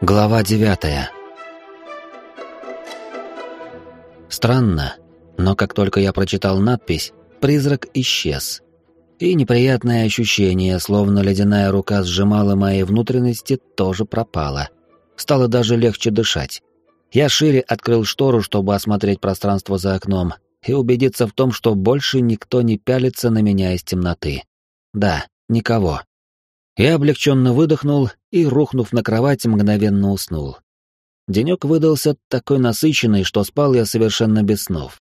Глава девятая. Странно, но как только я прочитал надпись, призрак исчез. И неприятное ощущение, словно ледяная рука сжимала мои внутренности, тоже пропало. Стало даже легче дышать. Я шире открыл штору, чтобы осмотреть пространство за окном и убедиться в том, что больше никто не пялится на меня из темноты. Да, никого. Я облегченно выдохнул и, рухнув на кровать, мгновенно уснул. Денек выдался такой насыщенный, что спал я совершенно без снов.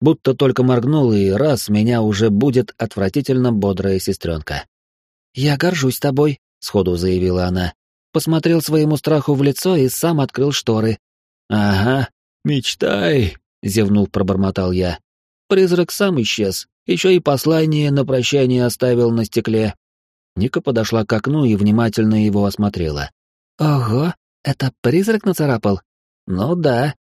Будто только моргнул, и раз меня уже будет отвратительно бодрая сестренка. «Я горжусь тобой», — сходу заявила она. Посмотрел своему страху в лицо и сам открыл шторы. «Ага, мечтай», — зевнул пробормотал я. Призрак сам исчез, еще и послание на прощание оставил на стекле. Ника подошла к окну и внимательно его осмотрела. «Ого, это призрак нацарапал?» «Ну да.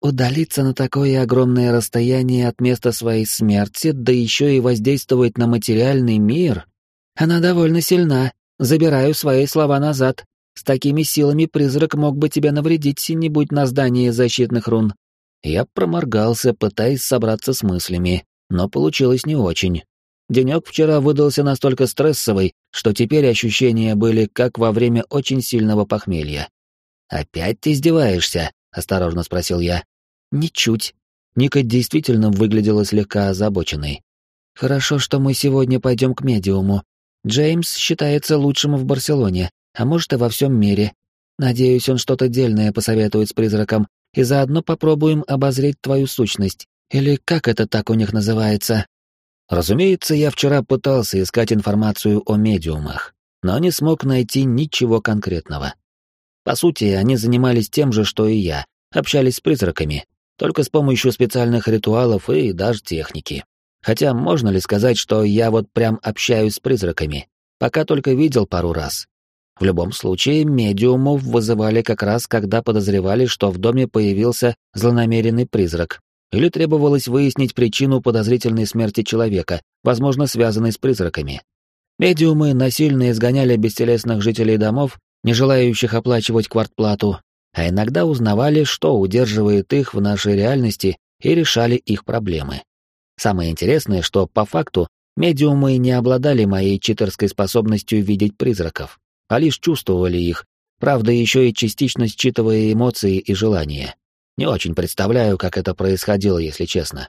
Удалиться на такое огромное расстояние от места своей смерти, да еще и воздействовать на материальный мир? Она довольно сильна. Забираю свои слова назад. С такими силами призрак мог бы тебя навредить, не будь на здании защитных рун». Я проморгался, пытаясь собраться с мыслями, но получилось не очень. Денек вчера выдался настолько стрессовый, что теперь ощущения были как во время очень сильного похмелья. «Опять ты издеваешься?» — осторожно спросил я. «Ничуть». Ника действительно выглядела слегка озабоченной. «Хорошо, что мы сегодня пойдем к медиуму. Джеймс считается лучшим в Барселоне, а может и во всем мире. Надеюсь, он что-то дельное посоветует с призраком, и заодно попробуем обозреть твою сущность. Или как это так у них называется?» Разумеется, я вчера пытался искать информацию о медиумах, но не смог найти ничего конкретного. По сути, они занимались тем же, что и я, общались с призраками, только с помощью специальных ритуалов и даже техники. Хотя можно ли сказать, что я вот прям общаюсь с призраками? Пока только видел пару раз. В любом случае, медиумов вызывали как раз, когда подозревали, что в доме появился злонамеренный призрак, или требовалось выяснить причину подозрительной смерти человека, возможно, связанной с призраками. Медиумы насильно изгоняли бестелесных жителей домов, не желающих оплачивать квартплату, а иногда узнавали, что удерживает их в нашей реальности и решали их проблемы. Самое интересное, что по факту медиумы не обладали моей читерской способностью видеть призраков, а лишь чувствовали их, правда еще и частично считывая эмоции и желания. Не очень представляю, как это происходило, если честно.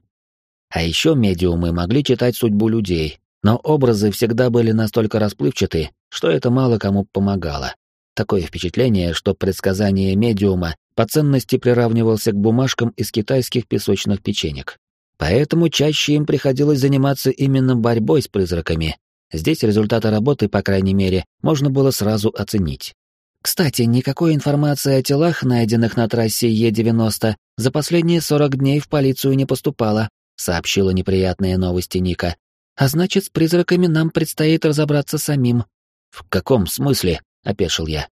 А еще медиумы могли читать судьбу людей, но образы всегда были настолько расплывчаты, что это мало кому помогало. Такое впечатление, что предсказание медиума по ценности приравнивался к бумажкам из китайских песочных печенек. Поэтому чаще им приходилось заниматься именно борьбой с призраками. Здесь результаты работы, по крайней мере, можно было сразу оценить. Кстати, никакой информации о телах, найденных на трассе Е90, за последние 40 дней в полицию не поступало, сообщила неприятные новости Ника. А значит, с призраками нам предстоит разобраться самим. В каком смысле? опешил я.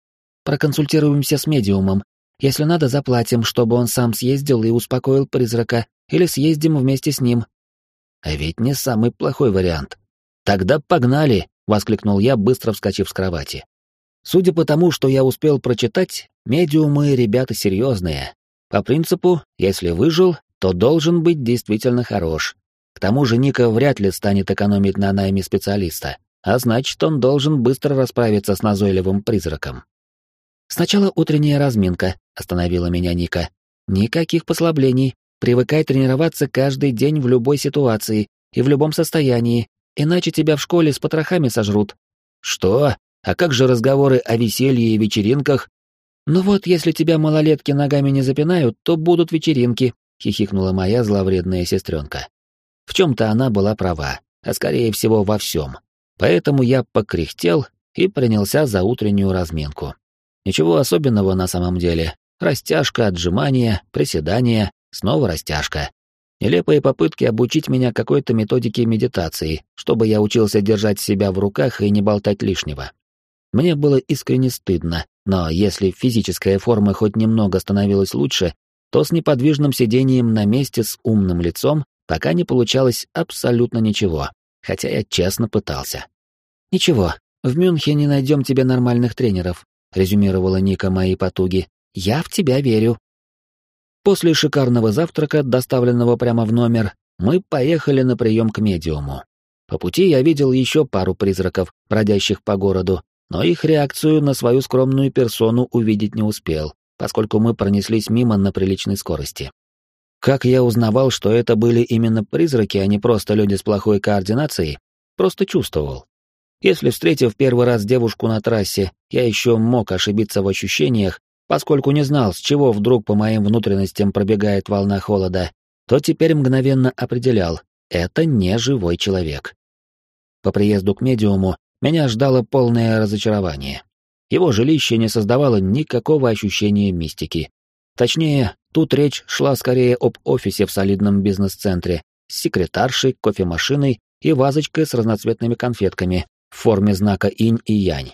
Проконсультируемся с медиумом. Если надо, заплатим, чтобы он сам съездил и успокоил призрака, или съездим вместе с ним. А ведь не самый плохой вариант. Тогда погнали, воскликнул я, быстро вскочив с кровати. Судя по тому, что я успел прочитать, медиумы ребята серьезные. По принципу, если выжил, то должен быть действительно хорош. К тому же Ника вряд ли станет экономить на найме специалиста, а значит, он должен быстро расправиться с назойливым призраком. «Сначала утренняя разминка», — остановила меня Ника. «Никаких послаблений. Привыкай тренироваться каждый день в любой ситуации и в любом состоянии, иначе тебя в школе с потрохами сожрут». «Что?» А как же разговоры о веселье и вечеринках? Ну вот, если тебя малолетки ногами не запинают, то будут вечеринки, хихикнула моя зловредная сестренка. В чем-то она была права, а скорее всего во всем. Поэтому я покряхтел и принялся за утреннюю разминку. Ничего особенного на самом деле. Растяжка, отжимания, приседания, снова растяжка. Нелепые попытки обучить меня какой-то методике медитации, чтобы я учился держать себя в руках и не болтать лишнего. Мне было искренне стыдно, но если физическая форма хоть немного становилась лучше, то с неподвижным сидением на месте с умным лицом пока не получалось абсолютно ничего, хотя я честно пытался. «Ничего, в Мюнхене найдем тебе нормальных тренеров. — резюмировала Ника мои потуги. «Я в тебя верю». После шикарного завтрака, доставленного прямо в номер, мы поехали на прием к медиуму. По пути я видел еще пару призраков, бродящих по городу, но их реакцию на свою скромную персону увидеть не успел, поскольку мы пронеслись мимо на приличной скорости. Как я узнавал, что это были именно призраки, а не просто люди с плохой координацией, просто чувствовал. Если, встретив первый раз девушку на трассе, я еще мог ошибиться в ощущениях, поскольку не знал, с чего вдруг по моим внутренностям пробегает волна холода, то теперь мгновенно определял — это не живой человек. По приезду к медиуму меня ждало полное разочарование. Его жилище не создавало никакого ощущения мистики. Точнее, тут речь шла скорее об офисе в солидном бизнес-центре с секретаршей, кофемашиной и вазочкой с разноцветными конфетками в форме знака инь и янь.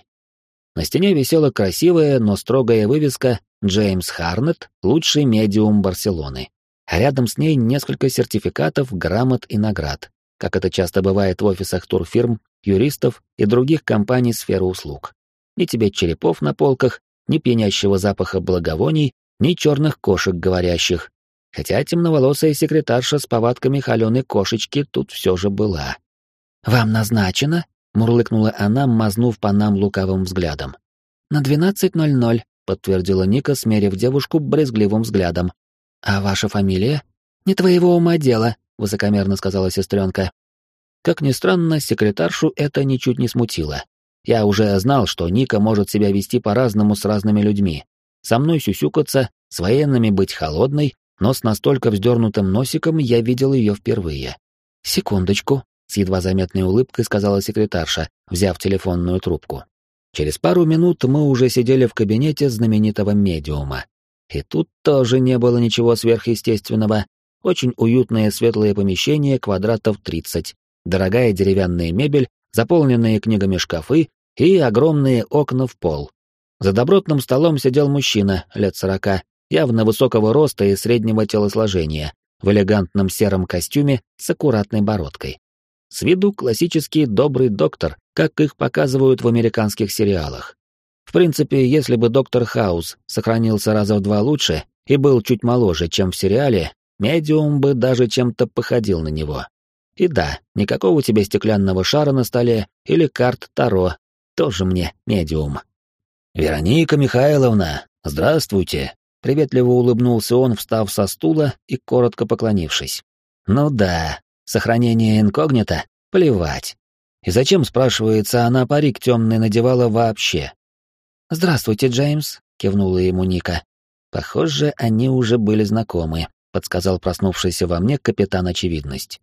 На стене висела красивая, но строгая вывеска «Джеймс Харнет, лучший медиум Барселоны». А рядом с ней несколько сертификатов, грамот и наград, как это часто бывает в офисах турфирм, юристов и других компаний сферы услуг. Ни тебе черепов на полках, ни пьянящего запаха благовоний, ни черных кошек говорящих. Хотя темноволосая секретарша с повадками холеной кошечки тут все же была. «Вам назначено?» — мурлыкнула она, мазнув по нам лукавым взглядом. «На двенадцать ноль ноль», — подтвердила Ника, смерив девушку брезгливым взглядом. «А ваша фамилия?» «Не твоего ума дело», — высокомерно сказала сестренка. Как ни странно, секретаршу это ничуть не смутило. Я уже знал, что Ника может себя вести по-разному с разными людьми. Со мной сюсюкаться, с военными быть холодной, но с настолько вздернутым носиком я видел ее впервые. «Секундочку», — с едва заметной улыбкой сказала секретарша, взяв телефонную трубку. Через пару минут мы уже сидели в кабинете знаменитого медиума. И тут тоже не было ничего сверхъестественного. Очень уютное светлое помещение, квадратов 30, дорогая деревянная мебель, заполненные книгами шкафы и огромные окна в пол. За добротным столом сидел мужчина лет сорока, явно высокого роста и среднего телосложения, в элегантном сером костюме с аккуратной бородкой. С виду классический добрый доктор, как их показывают в американских сериалах. В принципе, если бы доктор Хаус сохранился раза в два лучше и был чуть моложе, чем в сериале, медиум бы даже чем-то походил на него. И да, никакого тебе стеклянного шара на столе или карт Таро, тоже мне медиум. «Вероника Михайловна, здравствуйте!» Приветливо улыбнулся он, встав со стула и коротко поклонившись. «Ну да, сохранение инкогнито? Плевать. И зачем, спрашивается, она парик темный надевала вообще?» «Здравствуйте, Джеймс», — кивнула ему Ника. «Похоже, они уже были знакомы», — подсказал проснувшийся во мне капитан Очевидность.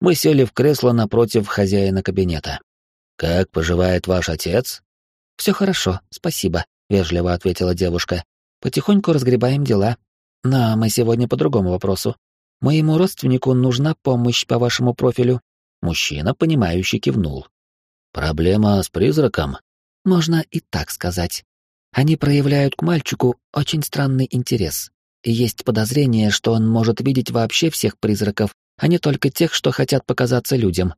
Мы сели в кресло напротив хозяина кабинета. «Как поживает ваш отец?» «Все хорошо, спасибо», — вежливо ответила девушка. «Потихоньку разгребаем дела. Но мы сегодня по другому вопросу. Моему родственнику нужна помощь по вашему профилю». Мужчина, понимающе кивнул. «Проблема с призраком?» «Можно и так сказать. Они проявляют к мальчику очень странный интерес. И есть подозрение, что он может видеть вообще всех призраков а не только тех, что хотят показаться людям.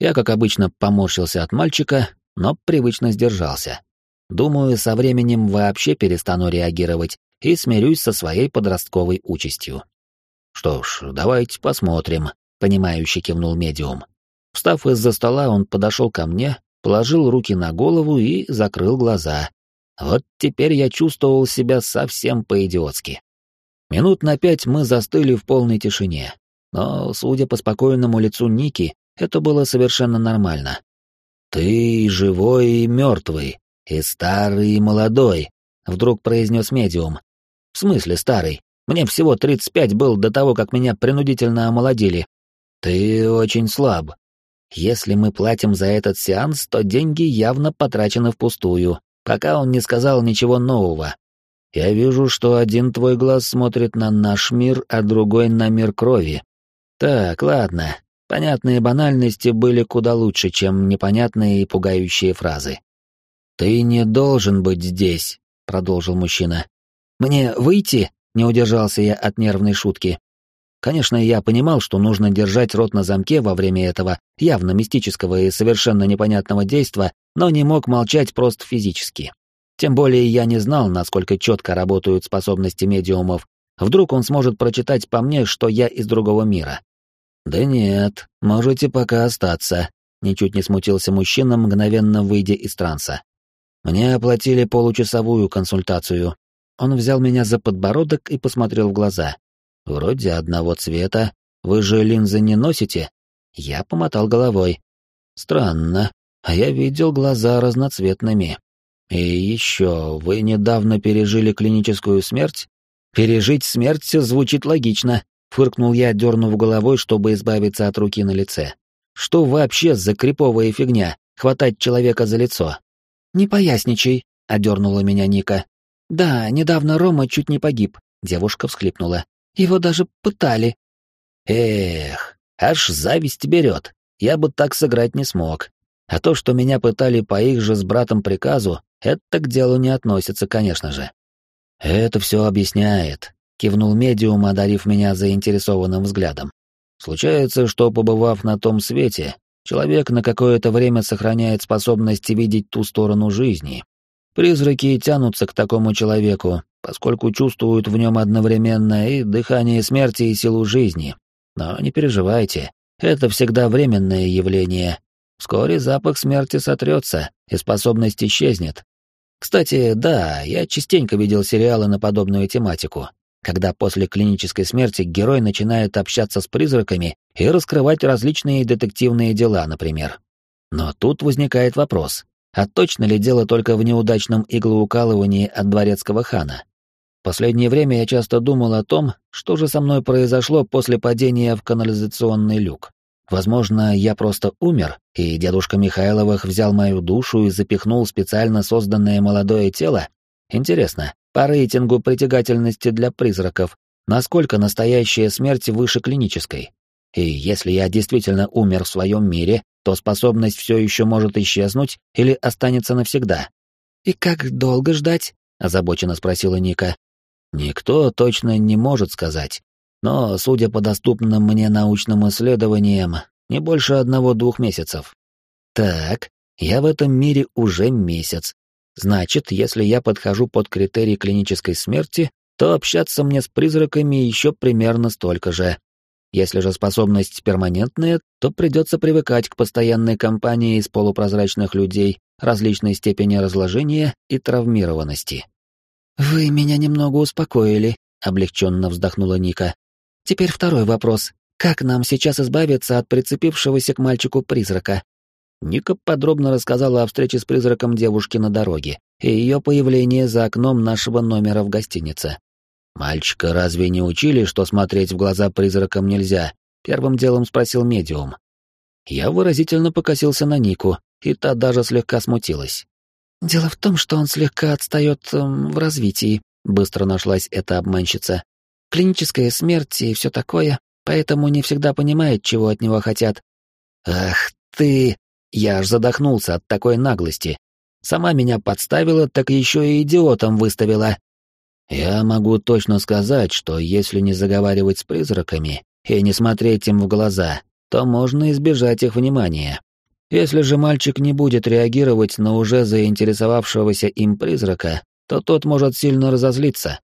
Я, как обычно, поморщился от мальчика, но привычно сдержался. Думаю, со временем вообще перестану реагировать и смирюсь со своей подростковой участью. Что ж, давайте посмотрим, понимающе кивнул медиум. Встав из-за стола, он подошел ко мне, положил руки на голову и закрыл глаза. Вот теперь я чувствовал себя совсем по-идиотски. Минут на пять мы застыли в полной тишине, но, судя по спокойному лицу Ники, это было совершенно нормально. «Ты живой и мертвый, и старый и молодой», — вдруг произнес медиум. «В смысле старый? Мне всего 35 был до того, как меня принудительно омолодили. Ты очень слаб. Если мы платим за этот сеанс, то деньги явно потрачены впустую, пока он не сказал ничего нового. Я вижу, что один твой глаз смотрит на наш мир, а другой на мир крови. Так, ладно. Понятные банальности были куда лучше, чем непонятные и пугающие фразы. «Ты не должен быть здесь», — продолжил мужчина. «Мне выйти?» — не удержался я от нервной шутки. Конечно, я понимал, что нужно держать рот на замке во время этого явно мистического и совершенно непонятного действа, но не мог молчать просто физически. Тем более я не знал, насколько четко работают способности медиумов. Вдруг он сможет прочитать по мне, что я из другого мира. «Да нет, можете пока остаться», — ничуть не смутился мужчина, мгновенно выйдя из транса. «Мне оплатили получасовую консультацию. Он взял меня за подбородок и посмотрел в глаза. Вроде одного цвета. Вы же линзы не носите? Я помотал головой. Странно. А я видел глаза разноцветными. И еще, вы недавно пережили клиническую смерть? Пережить смерть звучит логично, фыркнул я, дернув головой, чтобы избавиться от руки на лице. Что вообще за криповая фигня хватать человека за лицо? Не поясничай, одернула меня Ника. Да, недавно Рома чуть не погиб, девушка всхлипнула. Его даже пытали. Эх, аж зависть берет. Я бы так сыграть не смог. А то, что меня пытали по их же с братом приказу, это к делу не относится, конечно же. Это все объясняет, кивнул медиум, одарив меня заинтересованным взглядом. Случается, что, побывав на том свете, человек на какое-то время сохраняет способность видеть ту сторону жизни. Призраки тянутся к такому человеку, поскольку чувствуют в нем одновременно и дыхание смерти, и силу жизни. Но не переживайте, это всегда временное явление. Вскоре запах смерти сотрется, и способность исчезнет. Кстати, да, я частенько видел сериалы на подобную тематику, когда после клинической смерти герой начинает общаться с призраками и раскрывать различные детективные дела, например. Но тут возникает вопрос, а точно ли дело только в неудачном иглоукалывании от дворецкого хана? Последнее время я часто думал о том, что же со мной произошло после падения в канализационный люк. Возможно, я просто умер, и дедушка Михайловых взял мою душу и запихнул специально созданное молодое тело? Интересно, по рейтингу притягательности для призраков, насколько настоящая смерть выше клинической? И если я действительно умер в своем мире, то способность все еще может исчезнуть или останется навсегда. «И как долго ждать?» — озабоченно спросила Ника. Никто точно не может сказать, но, судя по доступным мне научным исследованиям, не больше одного-двух месяцев. Так, я в этом мире уже месяц. Значит, если я подхожу под критерий клинической смерти, то общаться мне с призраками еще примерно столько же. Если же способность перманентная, то придется привыкать к постоянной компании из полупрозрачных людей различной степени разложения и травмированности. «Вы меня немного успокоили», — облегченно вздохнула Ника. «Теперь второй вопрос. Как нам сейчас избавиться от прицепившегося к мальчику призрака?» Ника подробно рассказала о встрече с призраком девушки на дороге и ее появлении за окном нашего номера в гостинице. «Мальчика разве не учили, что смотреть в глаза призракам нельзя?» — первым делом спросил медиум. Я выразительно покосился на Нику, и та даже слегка смутилась. «Дело в том, что он слегка отстает эм, в развитии», — быстро нашлась эта обманщица. «Клиническая смерть и все такое, поэтому не всегда понимает, чего от него хотят». «Ах ты!» Я аж задохнулся от такой наглости. Сама меня подставила, так еще и идиотом выставила. Я могу точно сказать, что если не заговаривать с призраками и не смотреть им в глаза, то можно избежать их внимания. Если же мальчик не будет реагировать на уже заинтересовавшегося им призрака, то тот может сильно разозлиться.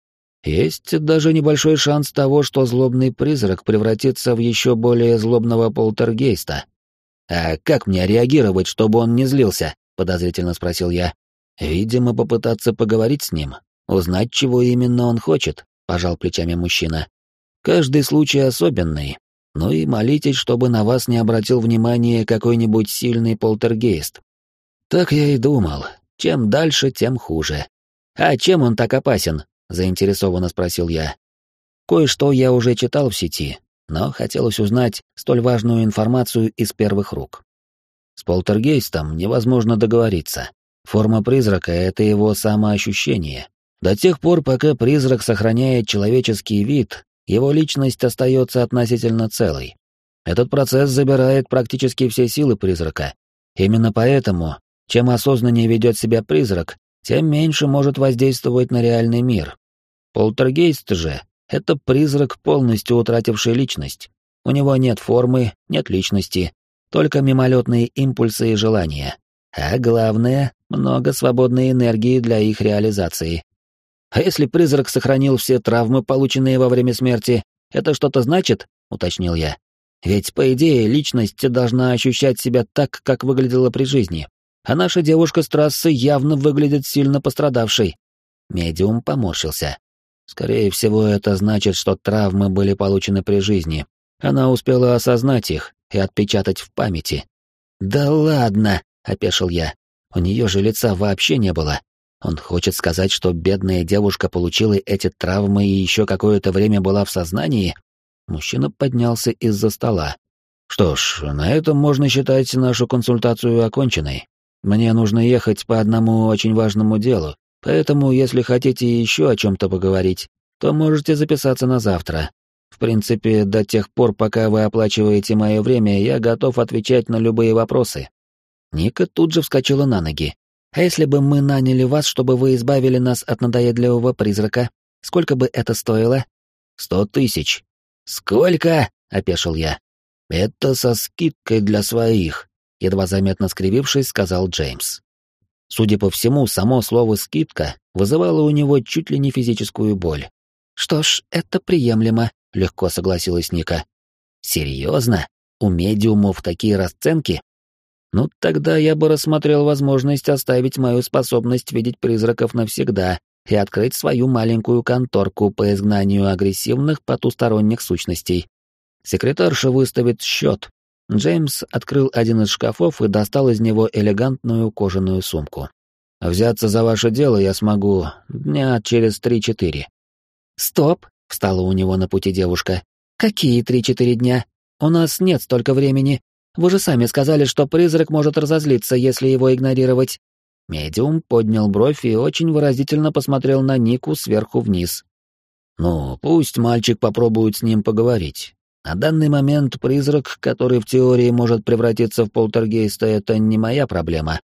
Есть даже небольшой шанс того, что злобный призрак превратится в еще более злобного полтергейста. «А как мне реагировать, чтобы он не злился?» — подозрительно спросил я. «Видимо, попытаться поговорить с ним, узнать, чего именно он хочет», — пожал плечами мужчина. «Каждый случай особенный, ну и молитесь, чтобы на вас не обратил внимания какой-нибудь сильный полтергейст. Так я и думал. Чем дальше, тем хуже. А чем он так опасен? заинтересованно спросил я. Кое-что я уже читал в сети, но хотелось узнать столь важную информацию из первых рук. С полтергейстом невозможно договориться. Форма призрака — это его самоощущение. До тех пор, пока призрак сохраняет человеческий вид, его личность остается относительно целой. Этот процесс забирает практически все силы призрака. Именно поэтому, чем осознаннее ведет себя призрак, тем меньше может воздействовать на реальный мир. Полтергейст же — это призрак, полностью утративший личность. У него нет формы, нет личности, только мимолетные импульсы и желания. А главное — много свободной энергии для их реализации. А если призрак сохранил все травмы, полученные во время смерти, это что-то значит? уточнил я. Ведь, по идее, личность должна ощущать себя так, как выглядела при жизни. А наша девушка с трассы явно выглядит сильно пострадавшей. Медиум поморщился. Скорее всего, это значит, что травмы были получены при жизни. Она успела осознать их и отпечатать в памяти. «Да ладно!» — опешил я. «У нее же лица вообще не было. Он хочет сказать, что бедная девушка получила эти травмы и еще какое-то время была в сознании?» Мужчина поднялся из-за стола. «Что ж, на этом можно считать нашу консультацию оконченной. Мне нужно ехать по одному очень важному делу, поэтому, если хотите еще о чем-то поговорить, то можете записаться на завтра. В принципе, до тех пор, пока вы оплачиваете мое время, я готов отвечать на любые вопросы». Ника тут же вскочила на ноги. «А если бы мы наняли вас, чтобы вы избавили нас от надоедливого призрака, сколько бы это стоило?» «Сто тысяч», «Сколько?» — опешил я. «Это со скидкой для своих», — едва заметно скривившись, сказал Джеймс. Судя по всему, само слово «скидка» вызывало у него чуть ли не физическую боль. «Что ж, это приемлемо», — легко согласилась Ника. «Серьезно? У медиумов такие расценки?» «Ну, тогда я бы рассмотрел возможность оставить мою способность видеть призраков навсегда и открыть свою маленькую конторку по изгнанию агрессивных потусторонних сущностей. Секретарша выставит счет. Джеймс открыл один из шкафов и достал из него элегантную кожаную сумку. «Взяться за ваше дело я смогу дня через три-четыре». «Стоп!» — встала у него на пути девушка. «Какие три-четыре дня? У нас нет столько времени. Вы же сами сказали, что призрак может разозлиться, если его игнорировать. Медиум поднял бровь и очень выразительно посмотрел на Нику сверху вниз. «Ну, пусть мальчик попробует с ним поговорить. На данный момент призрак, который в теории может превратиться в полтергейста, это не моя проблема.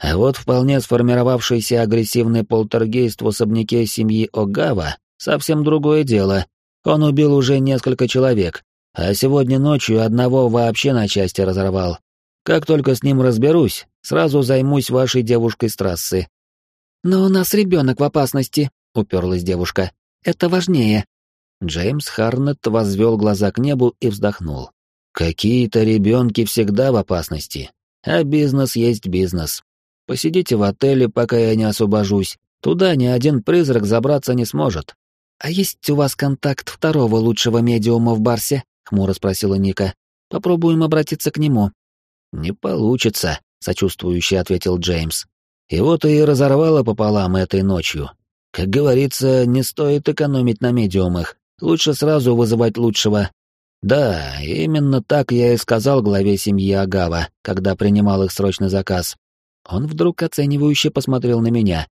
А вот вполне сформировавшийся агрессивный полтергейст в особняке семьи Огава — совсем другое дело. Он убил уже несколько человек, а сегодня ночью одного вообще на части разорвал. Как только с ним разберусь, сразу займусь вашей девушкой с трассы». «Но у нас ребенок в опасности», — уперлась девушка. «Это важнее». Джеймс Харнет возвел глаза к небу и вздохнул. «Какие-то ребенки всегда в опасности, а бизнес есть бизнес. Посидите в отеле, пока я не освобожусь. Туда ни один призрак забраться не сможет». «А есть у вас контакт второго лучшего медиума в Барсе?» — хмуро спросила Ника. «Попробуем обратиться к нему». «Не получится», — сочувствующе ответил Джеймс. Вот и разорвало пополам этой ночью. Как говорится, не стоит экономить на медиумах, лучше сразу вызывать лучшего. Да, именно так я и сказал главе семьи Агава, когда принимал их срочный заказ. Он вдруг оценивающе посмотрел на меня.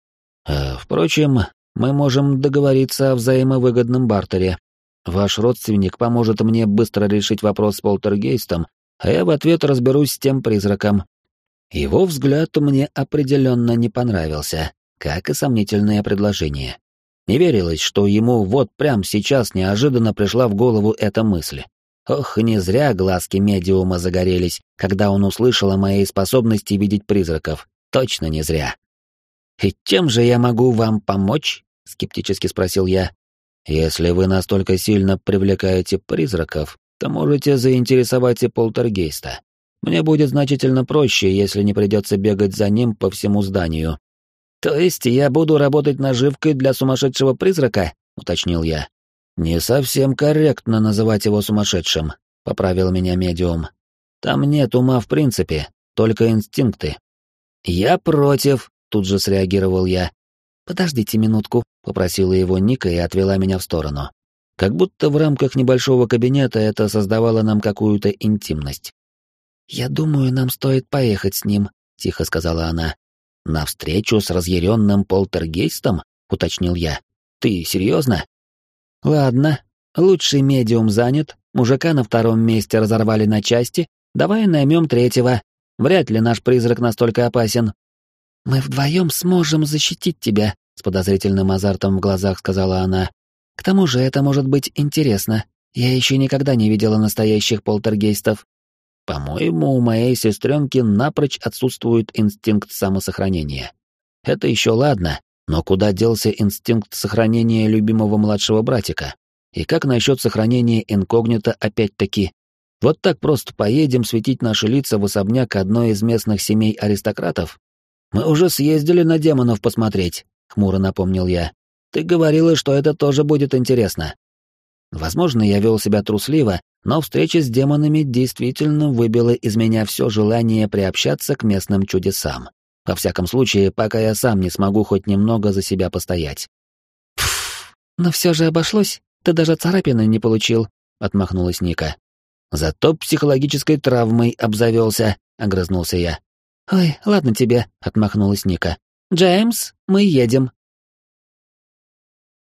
«Э, «Впрочем, мы можем договориться о взаимовыгодном бартере. Ваш родственник поможет мне быстро решить вопрос с полтергейстом а я в ответ разберусь с тем призраком. Его взгляд мне определенно не понравился, как и сомнительное предложение. Не верилось, что ему вот прямо сейчас неожиданно пришла в голову эта мысль. Ох, не зря глазки медиума загорелись, когда он услышал о моей способности видеть призраков. Точно не зря. «И чем же я могу вам помочь?» — скептически спросил я. «Если вы настолько сильно привлекаете призраков, то можете заинтересовать и полтергейста. Мне будет значительно проще, если не придется бегать за ним по всему зданию. То есть я буду работать наживкой для сумасшедшего призрака? уточнил я. Не совсем корректно называть его сумасшедшим, поправил меня медиум. Там нет ума в принципе, только инстинкты. Я против, тут же среагировал я. Подождите минутку, попросила его Ника и отвела меня в сторону. Как будто в рамках небольшого кабинета это создавало нам какую-то интимность. «Я думаю, нам стоит поехать с ним», — тихо сказала она. «На встречу с разъяренным полтергейстом?» — уточнил я. «Ты серьезно?» «Ладно, лучший медиум занят, мужика на втором месте разорвали на части, давай наймем третьего. Вряд ли наш призрак настолько опасен». «Мы вдвоем сможем защитить тебя», — с подозрительным азартом в глазах сказала она. К тому же это может быть интересно. Я еще никогда не видела настоящих полтергейстов. По-моему, у моей сестренки напрочь отсутствует инстинкт самосохранения. Это еще ладно, но куда делся инстинкт сохранения любимого младшего братика? И как насчет сохранения инкогнито опять-таки? Вот так просто поедем светить наши лица в особняк одной из местных семей аристократов? Мы уже съездили на демонов посмотреть, хмуро напомнил я. Ты говорила, что это тоже будет интересно. Возможно, я вел себя трусливо, но встреча с демонами действительно выбила из меня все желание приобщаться к местным чудесам. Во всяком случае, пока я сам не смогу хоть немного за себя постоять. Пф, но все же обошлось. Ты даже царапины не получил, отмахнулась Ника. Зато психологической травмой обзавелся, огрызнулся я. Ой, ладно тебе, отмахнулась Ника. Джеймс, мы едем.